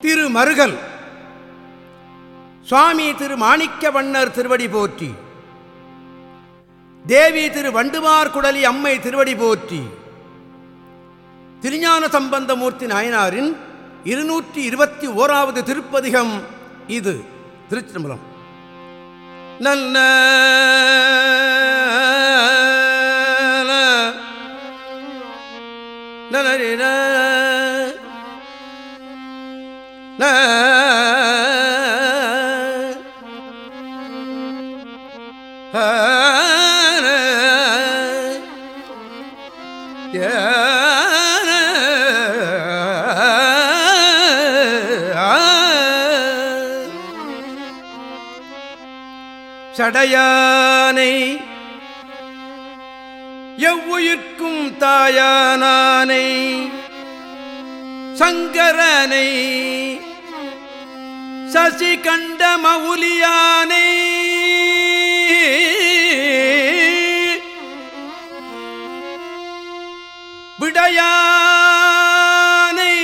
திரு மருகல் சுவாமி திரு மாணிக்க வண்ணர் திருவடி போற்றி. தேவி திரு வண்டுமார் குடலி அம்மை திருவடி போற்றி. திருஞான சம்பந்தமூர்த்தி நாயனாரின் இருநூற்றி இருபத்தி ஓராவது திருப்பதிகம் இது. திருச்சிதம்பரம் நல்ல நலரின சடையானை எவ்வுயிர்க்கும் தாயானானை சங்கரனை சசி கண்ட மவுலியானை. விடையானை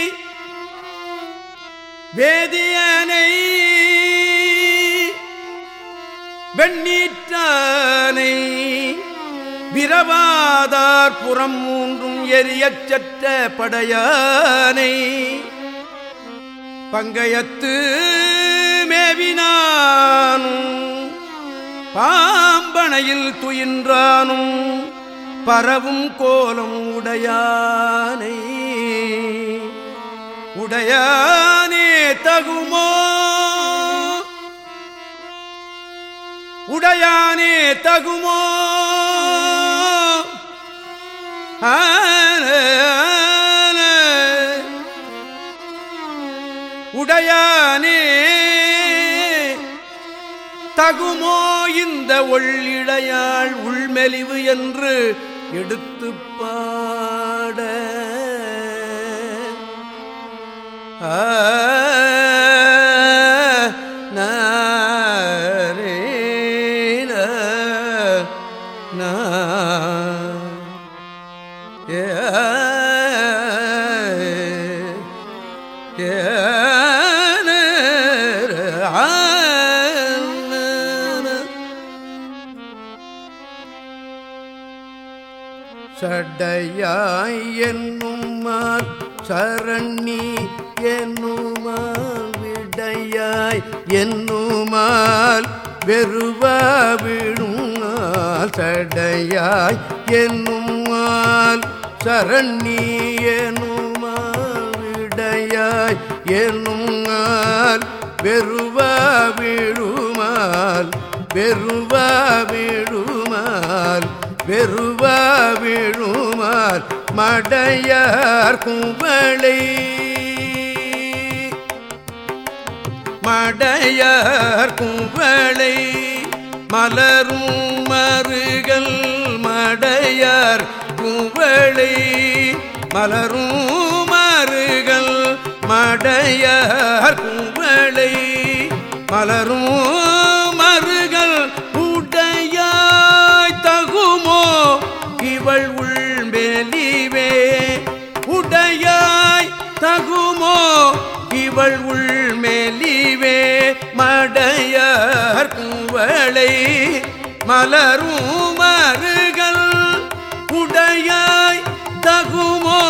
வேதியனை வெண்ணீற்றானை விரவாதார் புறம் மூன்றும் எரியச்சற்ற படையானை பங்கயத்து ஏவினானும் பாம்பனையில் துயின்றானும். பரவும் கோலம் உடையானை. உடையானே தகுமோ? உடையானே தகுமோ? ஆ தகுமோ இந்த ஒள்ளிடையாள் உள்மெலிவு என்று எடுத்து பாட. ஆ, சடையாய் என்னுமால் சரணி என்னுமால் விடையாய் என்னுமால் வெறுவா விழுங்கால் சடையாய் என்னுமால் சரணி என்னுமால் விடையாய் என்னுமால் வெறுவா விழுமால் வெறுவா விழுமால் வெறுவா விழுமார் மடையார் குவளை மடையார் குவளை மலரும் மருகல் மடையார் குவளை மலரும் மருகல் மடையார் குவளை மலரும் இவள் உள்மெலிவே மடையார் குவளை மலரும் மருகள் உடையாய் தகுமோ?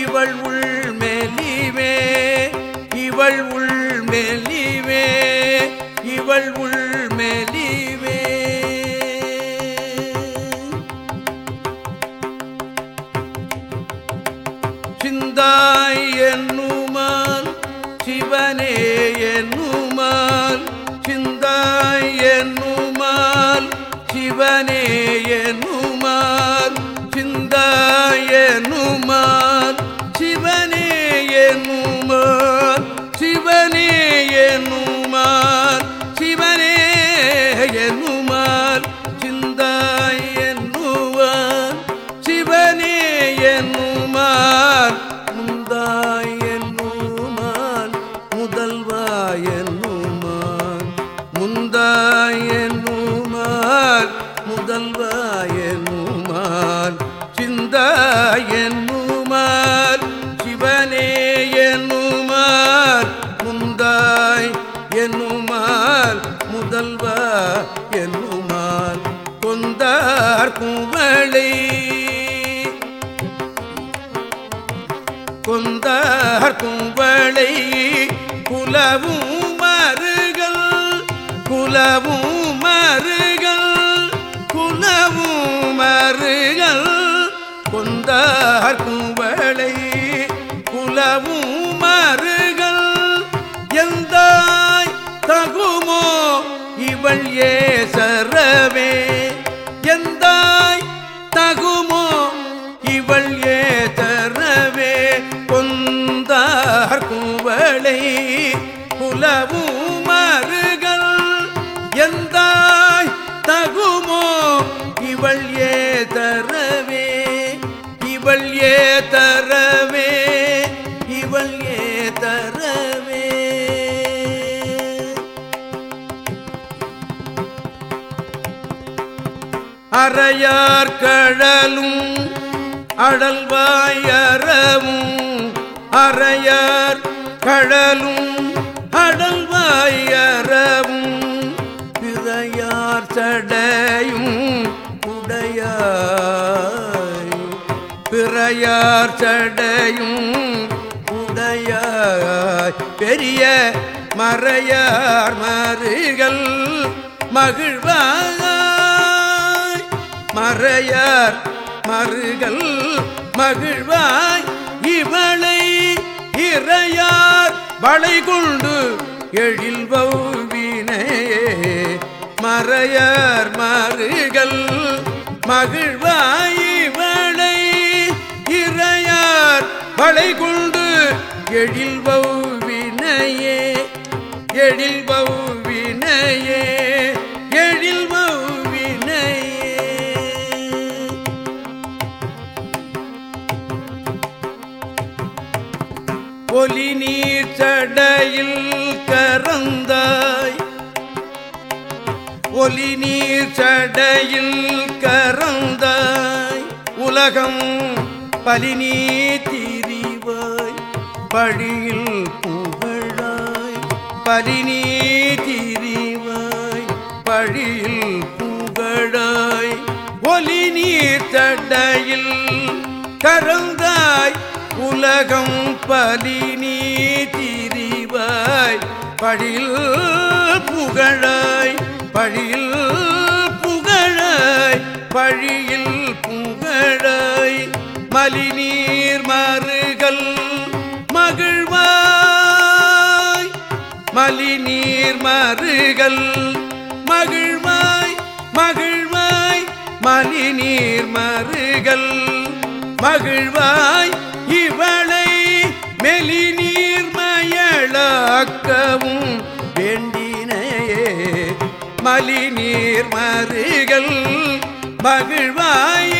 இவள் உள்மெலிவே இவள் உள்மெலிவே இவள் உள் சிவனே என்னுமால் சிந்தாய் என்னுமால் சிவனே என்னுமால் சிந்தாய் என்னும் குவளை கொந்தார் கும்பளை குலவும் மருகள் குலவும் மருகள் குலவும் மருகள் கொந்தார் கும்பளை குலவும் மருகள் எந்த தகுமோ இவள் ஏ சரவே. அறையார் கழலும் அடல்வாயறவும் அறையார் கழலும் அடல்வாயறவும் பிறையார் சடையும் உடையாய். பிறையார் சடையும் உடையாய். பெரிய மறையார் மருகள் மகிழ்வார் மறையார் மருகள் மகிழ்வாய் இவளை இறையார் வளை கொண்டு எழில் வௌவினையே மறையார் மருகள் மகிழ்வாய் இவளை இறையார் வளை கொண்டு எழில் ஒலி நீர் சடையில் கறந்தாய். ஒலி நீர் சடையில் கறந்தாய். உலகம் பலினீ திரிவாய். பழியில் புகழாய். பலினீ திரிவாய். பழியில் புகழாய். ஒலி நீர் சடையில் கறந்தாய். உலகம் பலி நீ திரிவாய். பழில் புகழாய் பழில் புகழாய் பழியில் புகழாய். மலிநீர் மருகல் மகிழ்வாய். மலிநீர் மருகல் மகிழ்வாய் மகிழ்வாய். மலிநீர் மருகல் மகிழ்வாய். மாலி நீர் மருகல் மகிழ்வாய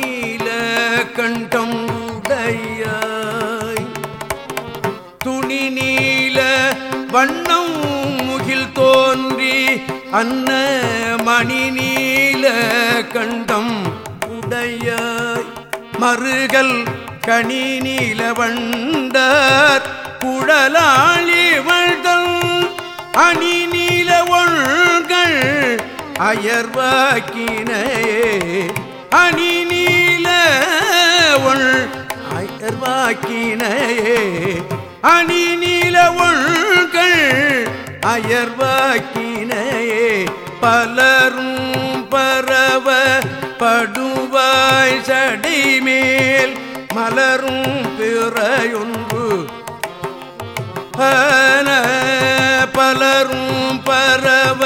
நீல கண்டம் உடையாய். துணி நீல வண்ணம் முகில் தோன்றி அன்ன மணி நீல கண்டம் உடையாய். மறுகள் கனி நீல வண்டார் குழலாளி வழ்தல் அணி நீல ஒழ்கள் அயர்வாக்கினே அணி நீல ஒள் அயர்வாக்கினையே அணி நீல ஒள்கள் அயர்வாக்கினையே பலரும் பரவ படுவாய் சடைமேல் மலரும் பிறையொன்று. பலரும் பரவ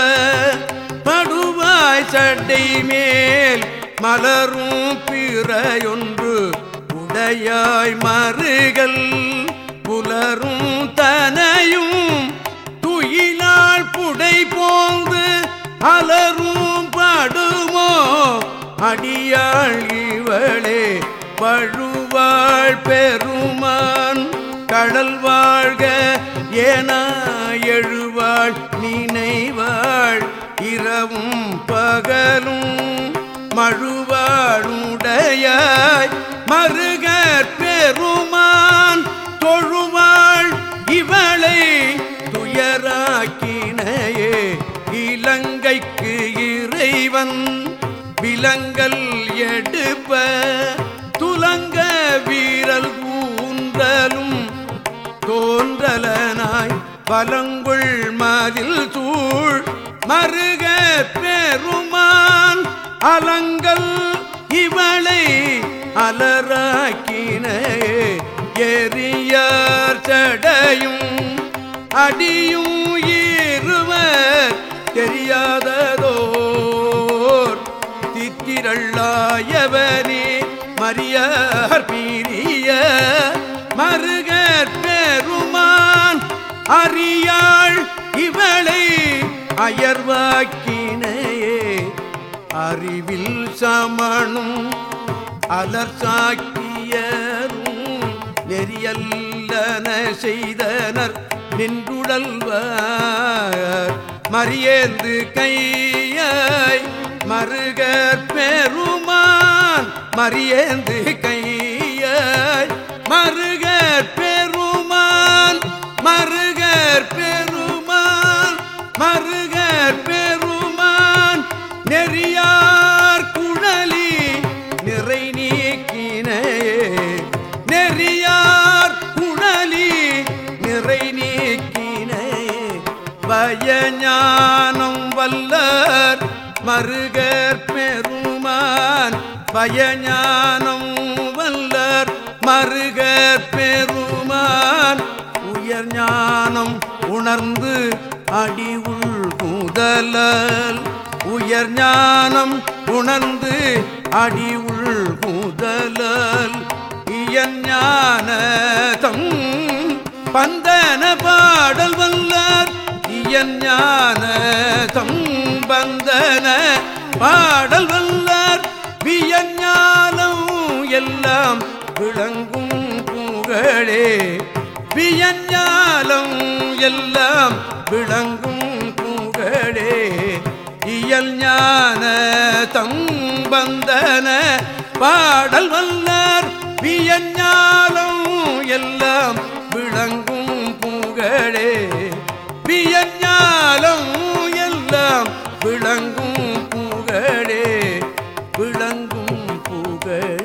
படுவாய் சட்டை மேல் மலரும் பிறையொன்று உடையாய் மறுகள் புலரும் தனையும் துயிலால் புடை போந்து அலரும் படுமோ? அடியாள் இவளே பழுவாள் பெருமான் கடல் வாழ்க ஏனா எழுவாள் நினைவாள் இரவும் பகலும் மழுவாளுடையாய் மருகற் பெருமான் தொழுவாள் இவளை துயராக்கினையே. இலங்கைக்கு இறைவன் விலங்கல் எடுப்ப. துலங்க வீரல் ஊன்றலும் தோன்றலனாய். பலங்குள் மதில் சூழ் மருக பெரும் அலங்கள் இவளை அலராக்கினே. எரியார் சடையும் அடியும் இருவர் தெரியாததோர். தித்திரள்ளாயவனே மரியார் பீரிய. மருகற் பெருமான் அறியாள் இவளை அயர்வாக்கி அறிவில் சமணும் அலர் சாக்கியரும் நெறியல்லன செய்தனர் நின்றுடல்வார் மறியேந்து கையாய் மருகற் பெருமான் மறியேந்து கையாய் மருகற் பெருமான் மருகற் பெருமான் மருகற் பெரு மருகர் பெருமான் பயஞானம் வல்லர் மருகர் பெருமான் உயர் ஞானம் உணர்ந்து அடி உள் முதலல் உயர் ஞானம் உணர்ந்து அடி உள் முதலல் இயன் ஞானதம் பந்தன பாடல் வல்லார். இயன் ஞானதம் வந்தன. பாடல் வல்லார் வியஞானம் எல்லாம் விளங்கும் புகழே வியஞாலம் எல்லாம் விளங்கும் புகழே இயல் ஞான தம்பந்தன பாடல் வல்லார் வியஞாலம் எல்லாம் விளங்கும் புகழே விளங்கும் புகழே